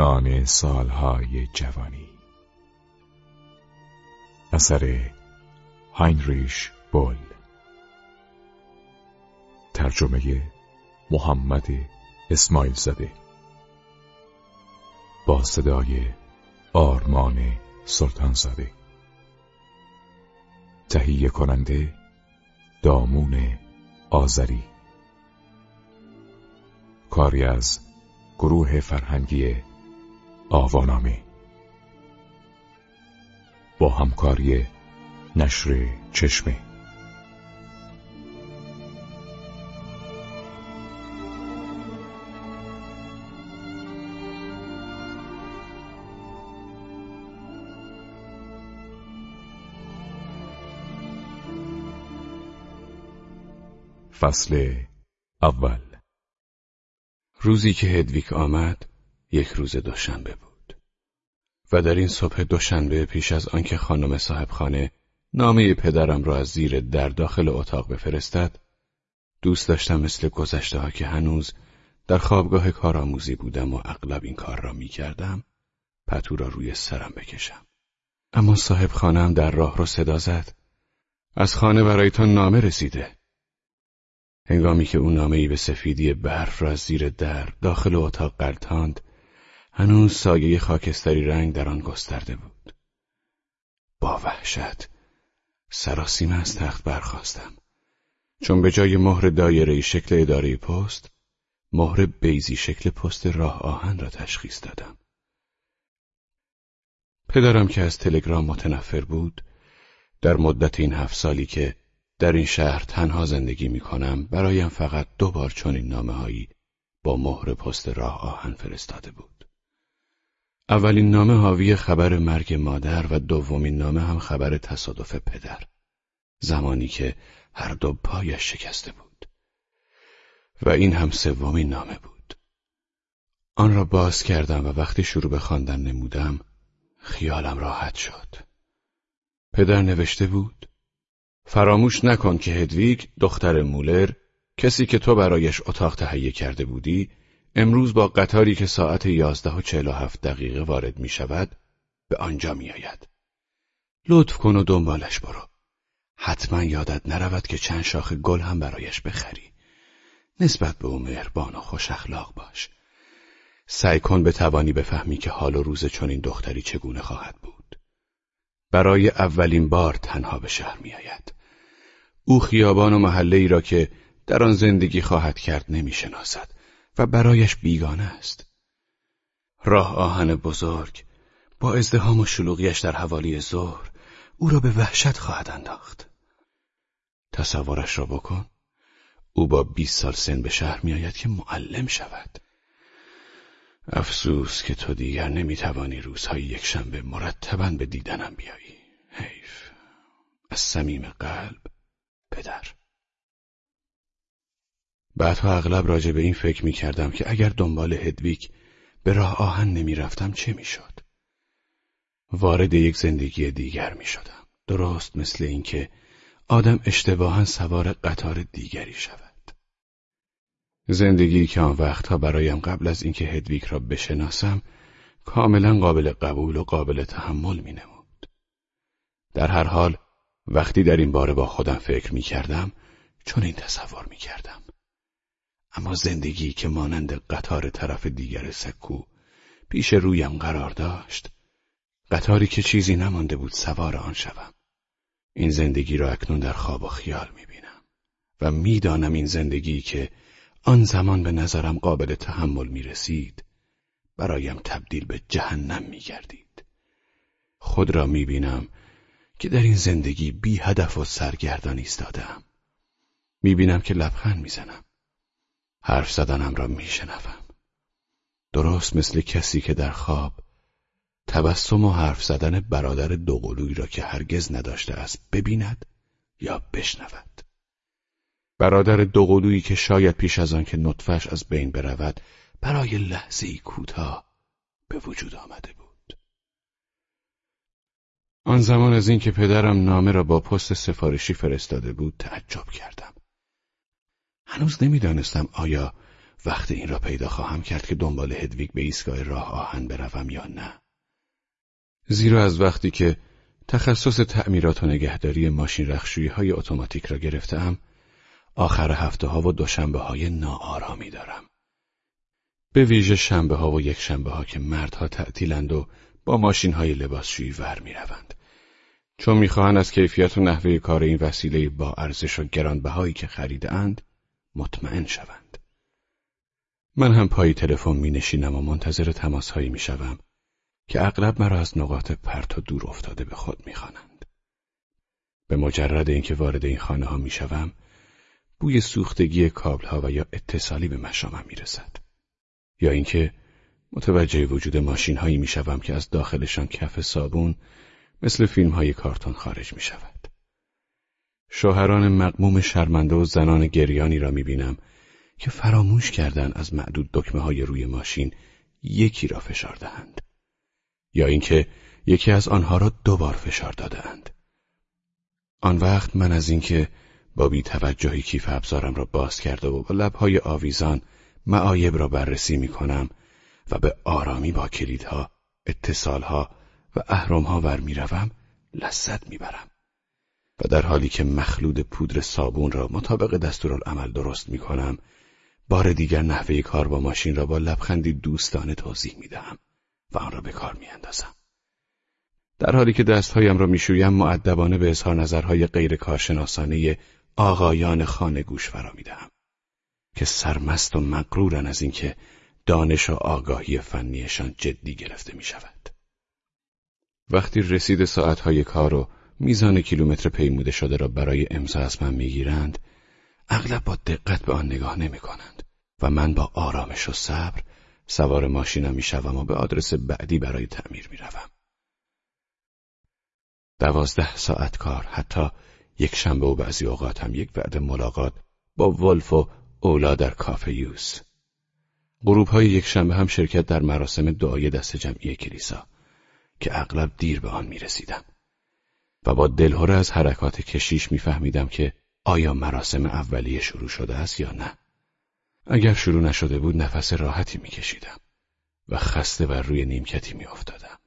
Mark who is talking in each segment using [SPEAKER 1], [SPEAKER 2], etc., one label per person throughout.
[SPEAKER 1] نان سالهای جوانی. اثر هاینریش بول. ترجمه محمد اسماعیل زده با صدای آرمان سلطان زده تهیه کننده دامون آذری. کاری از گروه فرهنگی آوانامه. با همکاری نشر چشمه. فصل اول.
[SPEAKER 2] روزی که هدویک آمد یک روز دوشنبه بود. و در این صبح دوشنبه پیش از آنکه خانم صاحبخانه نامه پدرم را از زیر در داخل اتاق بفرستد دوست داشتم مثل گذشته ها که هنوز در خوابگاه کارآموزی بودم و اغلب این کار را می کردم پتو را روی سرم بکشم. اما صاحب خانم در راه را صدا زد. از خانه برایتان نامه رسیده. هنگامی که او نامهای به سفیدی برف را از زیر در داخل اتاق قلتاند هنوز سایه خاکستری رنگ در آن گسترده بود. با وحشت سراسیمه از تخت برخواستم چون به جای مهر دایره شکل اداره پست مهر بیزی شکل پست راه آهن را تشخیص دادم. پدرم که از تلگرام متنفر بود در مدت این هفت سالی که در این شهر تنها زندگی می کنم برایم فقط دو بار چنین نامه هایی با مهر پست راه آهن فرستاده بود. اولین نامه حاوی خبر مرگ مادر و دومین نامه هم خبر تصادف پدر. زمانی که هر دو پایش شکسته بود. و این هم سومین نامه بود. آن را باز کردم و وقتی شروع به خواندن نمودم خیالم راحت شد. پدر نوشته بود فراموش نکن که هدویگ دختر مولر کسی که تو برایش اتاق تهیه کرده بودی امروز با قطاری که ساعت یازده و چهل و هفت دقیقه وارد می شود به آنجا می آید. لطف کن و دنبالش برو. حتما یادت نرود که چند شاخ گل هم برایش بخری. نسبت به او مهربان و خوش اخلاق باش. سعی کن به توانی بفهمی که حال و روز چنین دختری چگونه خواهد بود. برای اولین بار تنها به شهر می آید. او خیابان و محله ای را که در آن زندگی خواهد کرد نمی شناسد و برایش بیگانه است. راه آهن بزرگ با ازدهام و شلوغیش در حوالی ظهر او را به وحشت خواهد انداخت. تصورش را بکن. او با بیست سال سن به شهر میآید که معلم شود. افسوس که تو دیگر نمی‌توانی روزهای یکشنبه مرتبا به دیدنم بیایی. حیف. از صمیم قلب پدر بعدها اغلب راجع به این فکر می کردم که اگر دنبال هدویک به راه آهن نمی رفتم چه می شد؟ وارد یک زندگی دیگر می شدم. درست مثل اینکه آدم اشتباها سوار قطار دیگری شود. زندگی که آن وقتها برایم قبل از اینکه هدویک را بشناسم کاملا قابل قبول و قابل تحمل می نمود. در هر حال وقتی در این باره با خودم فکر می کردم چون این تصور می کردم. اما زندگی که مانند قطار طرف دیگر سکو پیش رویم قرار داشت قطاری که چیزی نمانده بود سوار آن شوم. این زندگی را اکنون در خواب و خیال می بینم و می‌دانم این زندگی که آن زمان به نظرم قابل تحمل می رسید برایم تبدیل به جهنم می گردید. خود را می بینم که در این زندگی بی هدف و سرگردان ایستادم. می‌بینم که لبخند می‌زنم. حرف زدنم را میشنوم. درست مثل کسی که در خواب تبسم و حرف زدن برادر دوقلوی را که هرگز نداشته است ببیند یا بشنود. برادر دوقلویی که شاید پیش از آن که نطفش از بین برود برای لحظه کوتاه به وجود آمده بود. آن زمان از اینکه پدرم نامه را با پست سفارشی فرستاده بود تعجب کردم. هنوز نمی‌دانستم آیا وقت این را پیدا خواهم کرد که دنبال هدویگ به ایستگاه راه آهن بروم یا نه زیرا از وقتی که تخصص تعمیرات و نگهداری ماشین رخشویی های اتوماتیک را گرفتم آخر هفته ها و دوشنبه های ناآرامی دارم به ویژه شنبه ها و یک شنبه ها که مردها تعطیلند و با ماشین های لباسشویی ور می روند. چون می‌خواهند از کیفیت و نحوه کار این وسیله با ارزش و گرانبهایی که خریدهاند مطمئن شوند. من هم پای تلفن می نشینم و منتظر تماس هایی می شوم که اغلب مرا از نقاط پرت و دور افتاده به خود می خوانند. به مجرد اینکه وارد این خانه ها می شوم، بوی سوختگی کابل ها و یا اتصالی به مشامم می رسد. یا اینکه متوجه وجود ماشین هایی می شوم که از داخلشان کف صابون مثل فیلم های کارتون خارج می شود. شوهران مقموم شرمنده و زنان گریانی را می بینم که فراموش کردن از معدود دکمه های روی ماشین یکی را فشار دهند. یا اینکه یکی از آنها را دوبار فشار دادهاند. آن وقت من از اینکه با بی توجهی کیف ابزارم را باز کرده و با لبهای آویزان معایب را بررسی می کنم و به آرامی با کلیدها، اتصالها و اهرامها ور می روم لذت می برم. و در حالی که مخلود پودر صابون را مطابق دستورالعمل درست می کنم بار دیگر نحوه کار با ماشین را با لبخندی دوستانه توضیح می دهم و آن را به کار می اندازم. در حالی که دستهایم را می‌شویم معدبانه به اظهار نظرهای غیر کارشناسانه آقایان خانه گوش فرا می‌دهم که سرمست و مقرورن از اینکه دانش و آگاهی فنیشان جدی گرفته می شود. وقتی رسید ساعتهای کار و میزان کیلومتر پیموده شده را برای امضا از من می‌گیرند اغلب با دقت به آن نگاه نمی کنند و من با آرامش و صبر سوار ماشینم می‌شوم و به آدرس بعدی برای تعمیر می‌روم. دوازده ساعت کار حتی یک شنبه و بعضی اوقات هم یک وعده ملاقات با ولف و اولا در کافه یوز. غروب های یک شنبه هم شرکت در مراسم دعای دست جمعی کلیسا که اغلب دیر به آن می رسیدم. و با دلهوره از حرکات کشیش میفهمیدم که آیا مراسم اولیه شروع شده است یا نه. اگر شروع نشده بود نفس راحتی میکشیدم و خسته بر روی نیمکتی میافتادم.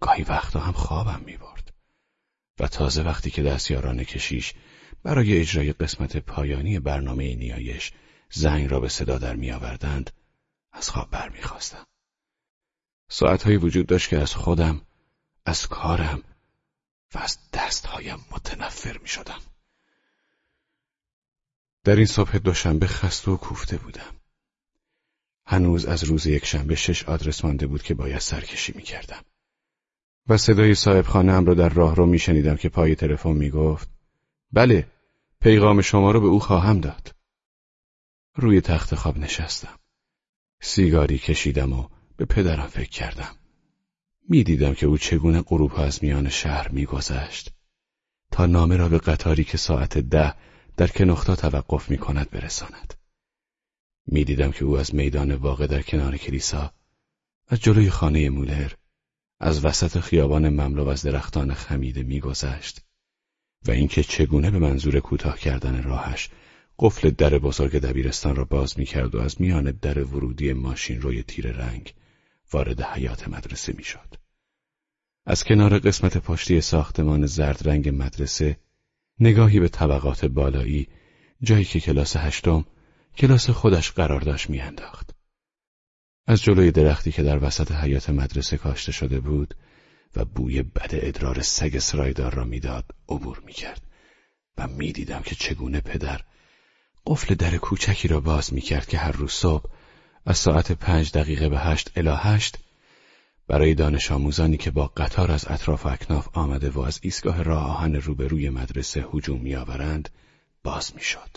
[SPEAKER 2] گاهی وقتا هم خوابم می‌برد و تازه وقتی که دستیاران کشیش برای اجرای قسمت پایانی برنامه نیایش زنگ را به صدا در میآوردند از خواب برمیخواستم. ساعتهایی وجود داشت که از خودم، از کارم و از دستهایم متنفر می شدم. در این صبح دوشنبه خسته و کوفته بودم. هنوز از روز یک شنبه شش آدرس مانده بود که باید سرکشی می کردم. و صدای صاحب خانه را در راه رو می شنیدم که پای تلفن می گفت بله پیغام شما رو به او خواهم داد. روی تخت خواب نشستم. سیگاری کشیدم و به پدرم فکر کردم. می‌دیدم که او چگونه غروب از میان شهر میگذشت تا نامه را به قطاری که ساعت ده در کنختا توقف می کند برساند. می‌دیدم که او از میدان واقع در کنار کلیسا از جلوی خانه مولر از وسط خیابان مملو از درختان خمیده میگذشت و اینکه چگونه به منظور کوتاه کردن راهش قفل در بزرگ دبیرستان را باز می‌کرد و از میان در ورودی ماشین روی تیر رنگ وارد حیات مدرسه می‌شد. از کنار قسمت پشتی ساختمان زرد رنگ مدرسه نگاهی به طبقات بالایی جایی که کلاس هشتم کلاس خودش قرار داشت میانداخت. از جلوی درختی که در وسط حیات مدرسه کاشته شده بود و بوی بد ادرار سگ سرایدار را می‌داد عبور می‌کرد و می‌دیدم که چگونه پدر قفل در کوچکی را باز می‌کرد که هر روز صبح از ساعت پنج دقیقه به هشت الا هشت برای دانش آموزانی که با قطار از اطراف اکناف آمده و از ایستگاه راه آهن روبروی مدرسه هجوم میآورند باز می‌شد.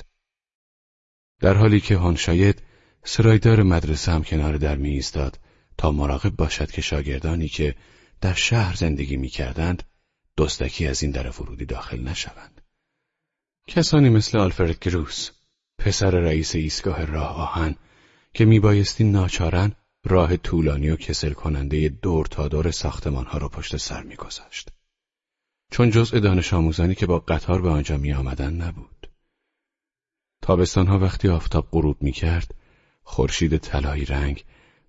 [SPEAKER 2] در حالی که هانشاید سرایدار مدرسه هم کنار در می ایستاد تا مراقب باشد که شاگردانی که در شهر زندگی می‌کردند دزدکی از این در ورودی داخل نشوند. کسانی مثل آلفرد گروس، پسر رئیس ایستگاه راه آهن که میبایستی ناچارن راه طولانی و کسل کننده دور تا دور ساختمان ها را پشت سر میگذاشت. چون جزء دانش آموزانی که با قطار به آنجا می نبود. تابستان ها وقتی آفتاب غروب می کرد، خورشید طلایی رنگ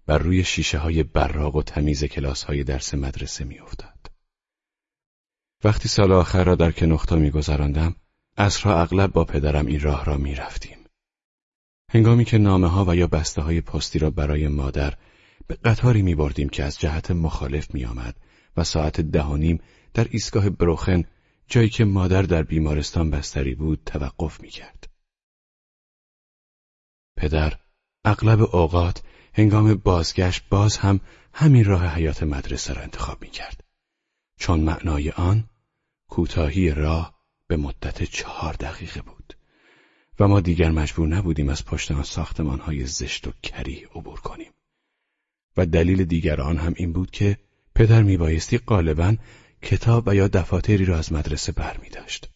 [SPEAKER 2] بر روی شیشه های براق و تمیز کلاس های درس مدرسه میافتاد. وقتی سال آخر را در کنختا میگذراندم اصرا اغلب با پدرم این راه را می‌رفتیم. هنگامی که نامه ها و یا بسته های پستی را برای مادر به قطاری می بردیم که از جهت مخالف می آمد و ساعت ده در ایستگاه بروخن جایی که مادر در بیمارستان بستری بود توقف می کرد. پدر اغلب اوقات هنگام بازگشت باز هم همین راه حیات مدرسه را انتخاب می کرد. چون معنای آن کوتاهی راه به مدت چهار دقیقه بود و ما دیگر مجبور نبودیم از پشت آن ساختمان های زشت و کری عبور کنیم. و دلیل دیگر آن هم این بود که پدر میبایستی غالبا کتاب و یا دفاتری را از مدرسه بر می داشت.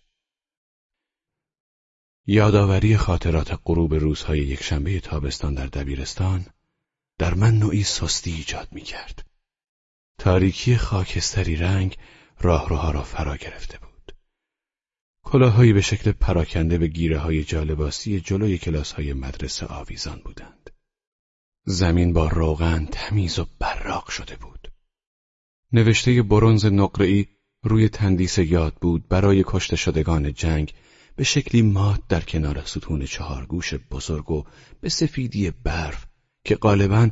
[SPEAKER 2] یادآوری خاطرات غروب روزهای یکشنبه تابستان در دبیرستان در من نوعی سستی ایجاد می کرد. تاریکی خاکستری رنگ راهروها را فرا گرفته بود. کلاههایی به شکل پراکنده به گیره های جالباسی جلوی کلاس های مدرسه آویزان بودند. زمین با روغن تمیز و براق شده بود. نوشته برونز نقره‌ای روی تندیس یاد بود برای کشته شدگان جنگ به شکلی مات در کنار ستون چهارگوش بزرگ و به سفیدی برف که غالبا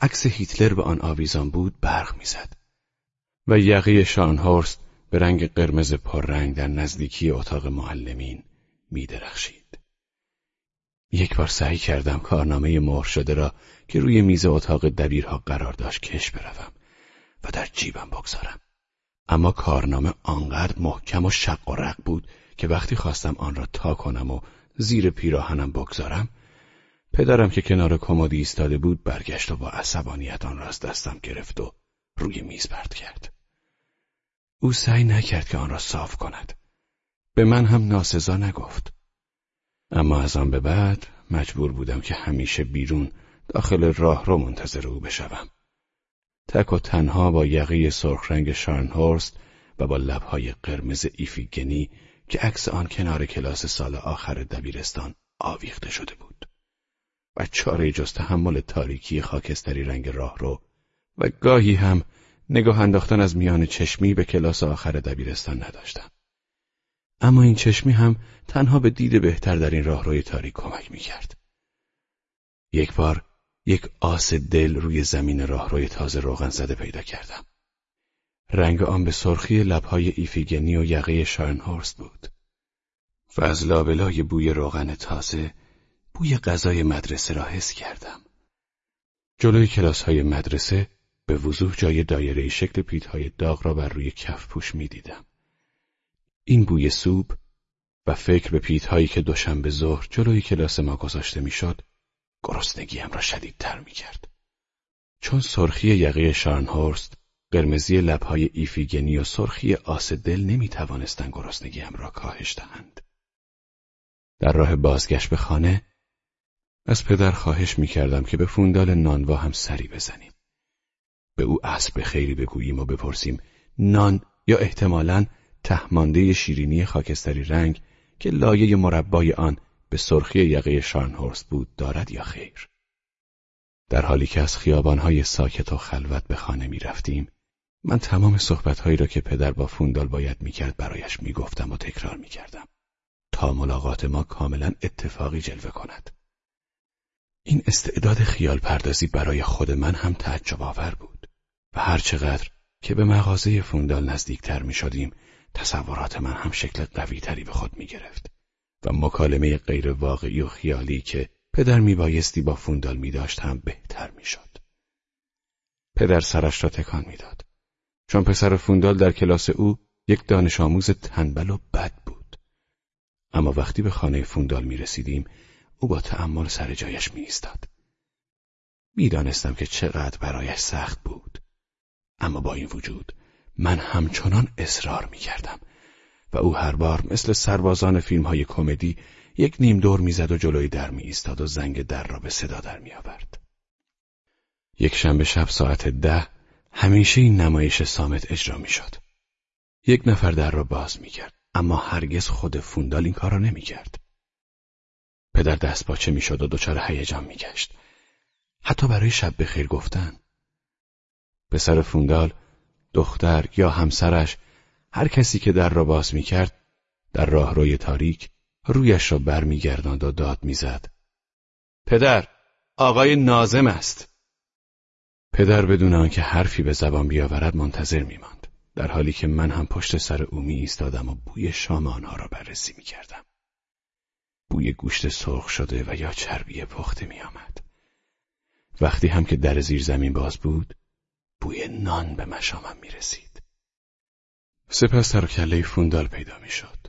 [SPEAKER 2] عکس هیتلر به آن آویزان بود برق می‌زد و یقی شانهورست به رنگ قرمز پررنگ در نزدیکی اتاق معلمین میدرخشید. یک بار سعی کردم کارنامه مهر شده را که روی میز اتاق دبیرها قرار داشت کش بروم و در جیبم بگذارم. اما کارنامه آنقدر محکم و شق و رق بود که وقتی خواستم آن را تا کنم و زیر پیراهنم بگذارم پدرم که کنار کمدی ایستاده بود برگشت و با عصبانیت آن را از دستم گرفت و روی میز پرت کرد. او سعی نکرد که آن را صاف کند. به من هم ناسزا نگفت. اما از آن به بعد مجبور بودم که همیشه بیرون داخل راه رو منتظر او بشوم. تک و تنها با یقی سرخ رنگ شارنهورست و با لبهای قرمز ایفیگنی که عکس آن کنار کلاس سال آخر دبیرستان آویخته شده بود. و چاره جز تحمل تاریکی خاکستری رنگ راه رو و گاهی هم نگاه انداختن از میان چشمی به کلاس آخر دبیرستان نداشتم. اما این چشمی هم تنها به دید بهتر در این راهروی تاریک کمک می‌کرد. یک بار یک آس دل روی زمین راهروی تازه روغن زده پیدا کردم. رنگ آن به سرخی لبهای ایفیگنی و یقه شارنهورست بود. و از لابلای بوی روغن تازه بوی غذای مدرسه را حس کردم. جلوی کلاس های مدرسه به وضوح جای دایره شکل پیتهای داغ را بر روی کف پوش می دیدم. این بوی سوپ و فکر به پیتهایی که دوشنبه ظهر جلوی کلاس ما گذاشته می‌شد گرسنگیم را شدیدتر می کرد. چون سرخی یقه شارنهورست، قرمزی لبهای ایفیگنی و سرخی آس دل نمی توانستن گرسنگیم را کاهش دهند. در راه بازگشت به خانه از پدر خواهش می کردم که به فوندال نانوا هم سری بزنیم. به او اسب خیری بگوییم و بپرسیم نان یا احتمالاً تهمانده شیرینی خاکستری رنگ که لایه مربای آن به سرخی یقه شارنهورست بود دارد یا خیر. در حالی که از خیابانهای ساکت و خلوت به خانه می رفتیم، من تمام صحبتهایی را که پدر با فوندال باید می‌کرد برایش می‌گفتم و تکرار می‌کردم تا ملاقات ما کاملا اتفاقی جلوه کند. این استعداد خیال پردازی برای خود من هم تعجب آور بود و هرچقدر که به مغازه فوندال نزدیکتر می شدیم تصورات من هم شکل قویتری به خود می گرفت و مکالمه غیر واقعی و خیالی که پدر می بایستی با فوندال می داشت هم بهتر می شد. پدر سرش را تکان می‌داد. چون پسر فوندال در کلاس او یک دانش آموز تنبل و بد بود. اما وقتی به خانه فوندال می رسیدیم او با تأمل سر جایش می ایستاد. می‌دانستم که چقدر برایش سخت بود. اما با این وجود من همچنان اصرار می کردم و او هر بار مثل سربازان فیلم های کمدی یک نیم دور می‌زد و جلوی در می ایستاد و زنگ در را به صدا در می آورد. یک شنبه شب ساعت ده همیشه این نمایش سامت اجرا می شد. یک نفر در را باز می کرد اما هرگز خود فوندال این کار را نمی کرد. پدر دست باچه می شد و دچار هیجان می گشت. حتی برای شب بخیر گفتن پسر فوندال دختر یا همسرش هر کسی که در را باز می کرد در راهروی تاریک رویش را برمیگرداند و داد می‌زد. پدر، آقای نازم است. پدر بدون آنکه حرفی به زبان بیاورد منتظر میماند. در حالی که من هم پشت سر او می ایستادم و بوی شام آنها را بررسی می کردم. بوی گوشت سرخ شده و یا چربی پخته می آمد. وقتی هم که در زیر زمین باز بود بوی نان به مشامم می رسید. سپس کله فوندال پیدا می شد.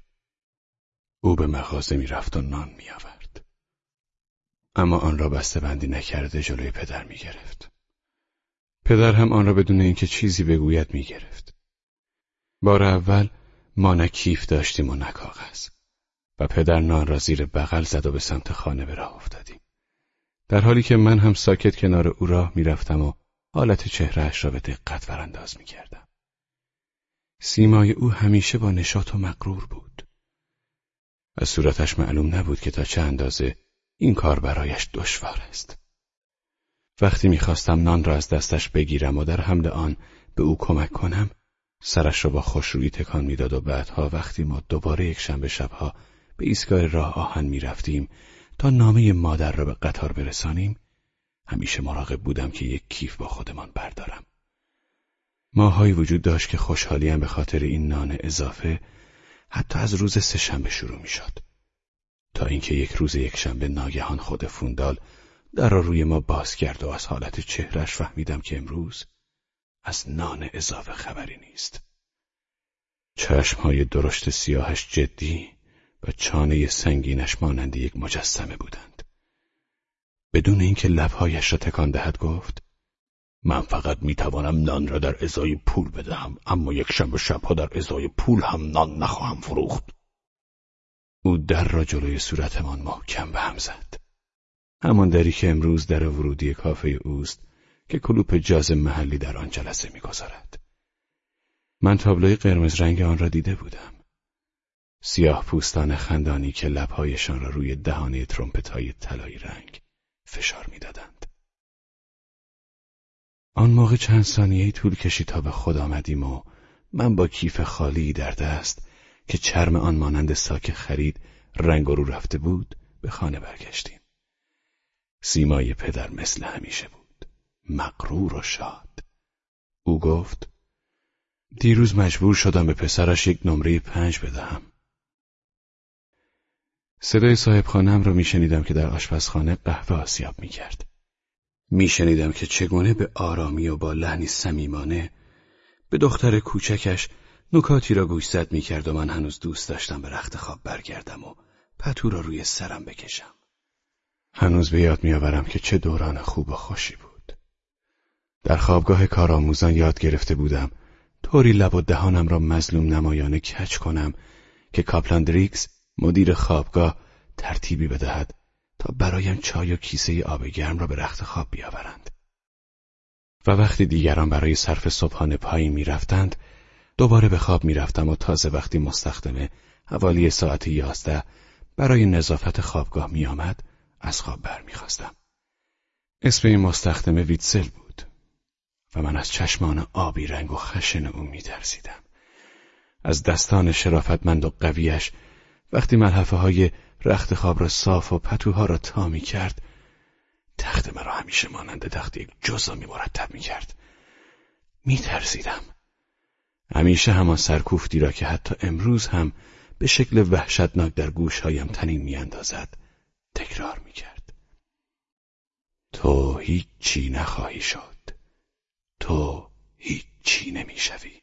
[SPEAKER 2] او به مغازه می رفت و نان می آورد. اما آن را بسته بندی نکرده جلوی پدر می گرفت. پدر هم آن را بدون اینکه چیزی بگوید می گرفت. بار اول ما نه کیف داشتیم و نه کاغذ و پدر نان را زیر بغل زد و به سمت خانه به راه افتادیم. در حالی که من هم ساکت کنار او راه می‌رفتم و حالت چهرهش را به دقت ورانداز می کردم. سیمای او همیشه با نشاط و مقرور بود. از صورتش معلوم نبود که تا چه اندازه این کار برایش دشوار است. وقتی می‌خواستم نان را از دستش بگیرم و در حمل آن به او کمک کنم، سرش را با خوشرویی تکان می‌داد و بعدها وقتی ما دوباره یک شنبه شبها به ایستگاه راه آهن می‌رفتیم تا نامه مادر را به قطار برسانیم، همیشه مراقب بودم که یک کیف با خودمان بردارم. ماهایی وجود داشت که خوشحالیم به خاطر این نان اضافه حتی از روز سهشنبه شروع می شد. تا اینکه یک روز یک شنبه ناگهان خود فوندال در روی ما باز کرد و از حالت چهرش فهمیدم که امروز از نان اضافه خبری نیست. چشمهای درشت سیاهش جدی و چانه سنگینش مانند یک مجسمه بودند. بدون اینکه لبهایش را تکان دهد گفت من فقط می‌توانم نان را در ازای پول بدهم اما یک شنبه شبها در ازای پول هم نان نخواهم فروخت. او در را جلوی صورتمان محکم به هم زد. همان دری که امروز در ورودی کافه اوست که کلوپ جاز محلی در آن جلسه می‌گذارد. من تابلوی قرمز رنگ آن را دیده بودم. سیاه پوستان خندانی که لبهایشان را روی دهانه ترومپت های طلایی رنگ فشار می‌دادند. آن موقع چند ثانیه طول کشید تا به خود آمدیم و من با کیف خالی در دست که چرم آن مانند ساک خرید رنگ رو رفته بود به خانه برگشتیم. سیمای پدر مثل همیشه بود. مقرور و شاد. او گفت دیروز مجبور شدم به پسرش یک نمره پنج بدهم. صدای صاحب خانم را میشنیدم که در آشپزخانه قهوه آسیاب می‌کرد. میشنیدم که چگونه به آرامی و با لحنی صمیمانه به دختر کوچکش نکاتی را گوشزد می‌کرد و من هنوز دوست داشتم به رخت خواب برگردم و پتو را روی سرم بکشم. هنوز به یاد میآورم که چه دوران خوب و خوشی بود. در خوابگاه کارآموزان یاد گرفته بودم طوری لب و دهانم را مظلوم نمایانه کچ کنم که کاپلان دریکس مدیر خوابگاه ترتیبی بدهد تا برایم چای و کیسه آب گرم را به رخت خواب بیاورند. و وقتی دیگران برای صرف صبحانه پایین می‌رفتند دوباره به خواب می‌رفتم و تازه وقتی مستخدمه حوالی ساعت یازده برای نظافت خوابگاه میآمد از خواب برمیخواستم. اسم این مستخدمه ویتسل بود و من از چشمان آبی رنگ و خشن او میترسیدم. از دستان شرافتمند و قویش وقتی ملحفه های رخت خواب را صاف و پتوها را تا می کرد تخت مرا همیشه مانند تخت یک جزامی مرتب می کرد می ترسیدم همیشه همان سرکوفتی را که حتی امروز هم به شکل وحشتناک در گوشهایم تنین می اندازد تکرار می کرد تو هیچی نخواهی شد. تو هیچی نمی شوی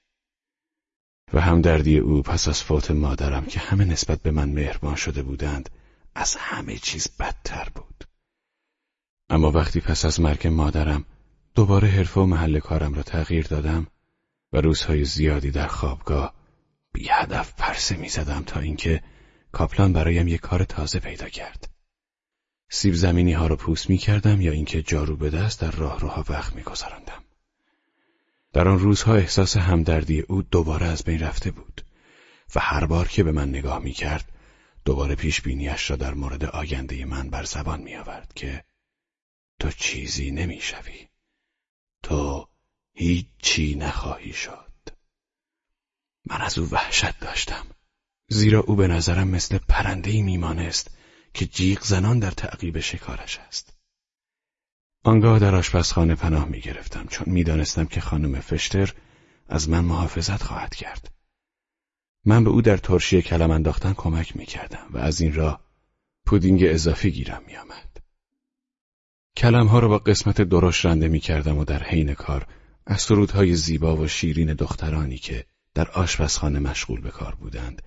[SPEAKER 2] همدردی او پس از فوت مادرم که همه نسبت به من مهربان شده بودند از همه چیز بدتر بود اما وقتی پس از مرگ مادرم دوباره حرفه و محل کارم را تغییر دادم و روزهای زیادی در خوابگاه بی هدف پرسه می زدم تا اینکه کاپلان برایم یک کار تازه پیدا کرد. سیب زمینی ها را پوست می کردم یا اینکه جارو به دست در راه روها وقت می گذارندم. در آن روزها احساس همدردی او دوباره از بین رفته بود و هر بار که به من نگاه می کرد دوباره پیش بینیش را در مورد آینده من بر زبان می آورد که تو چیزی نمی‌شوی. تو هیچی نخواهی شد. من از او وحشت داشتم زیرا او به نظرم مثل پرندهی میمانست که جیغ زنان در تعقیب شکارش است. آنگاه در آشپزخانه پناه می گرفتم چون می‌دانستم که خانم فشتر از من محافظت خواهد کرد. من به او در ترشی کلم انداختن کمک می کردم و از این راه پودینگ اضافی گیرم می آمد. کلمها را با قسمت درشت رنده می کردم و در حین کار از سرودهای زیبا و شیرین دخترانی که در آشپزخانه مشغول به کار بودند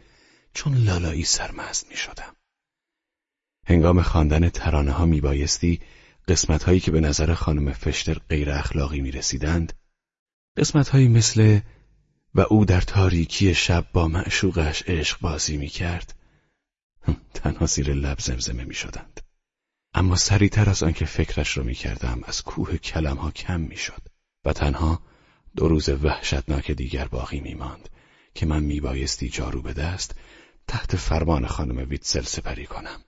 [SPEAKER 2] چون لالایی سرمزد می شدم. هنگام خواندن ترانه ها می بایستی قسمت هایی که به نظر خانم فشتر غیر اخلاقی می رسیدند قسمت هایی مثل و او در تاریکی شب با معشوقش عشق بازی می کرد تنها زیر لب زمزمه می شدند. اما سریعتر از آنکه فکرش را می کردم از کوه کلم ها کم می شد و تنها دو روز وحشتناک دیگر باقی می ماند که من می بایستی جارو به دست تحت فرمان خانم ویتسل سپری کنم.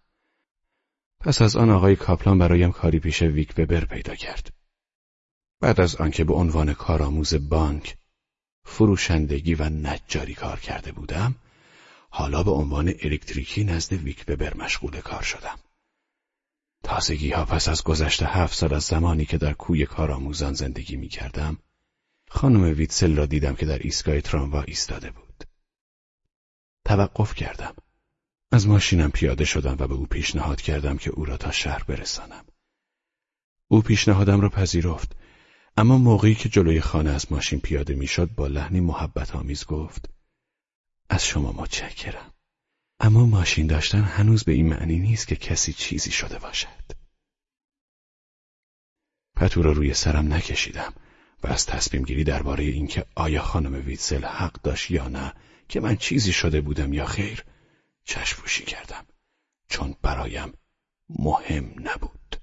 [SPEAKER 2] پس از آن آقای کاپلان برایم کاری پیش ویک ببر پیدا کرد. بعد از آنکه به عنوان کارآموز بانک فروشندگی و نجاری کار کرده بودم حالا به عنوان الکتریکی نزد ویک ببر مشغول کار شدم. تازگی ها پس از گذشته هفت سال از زمانی که در کوی کارآموزان زندگی می کردم خانم ویتسل را دیدم که در ایستگاه تراموا ایستاده بود. توقف کردم. از ماشینم پیاده شدم و به او پیشنهاد کردم که او را تا شهر برسانم. او پیشنهادم را پذیرفت اما موقعی که جلوی خانه از ماشین پیاده می‌شد با لحنی محبت آمیز گفت از شما متشکرم اما ماشین داشتن هنوز به این معنی نیست که کسی چیزی شده باشد پتو را روی سرم نکشیدم و از تصمیم گیری درباره اینکه آیا خانم ویتسل حق داشت یا نه که من چیزی شده بودم یا خیر چشم کردم. چون برایم مهم نبود.